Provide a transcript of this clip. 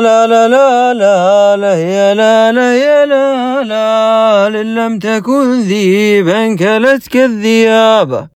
لا لا لا لا لا يا لا لا يا لا لا إن لم تكن ذيبا كلتك الذيابة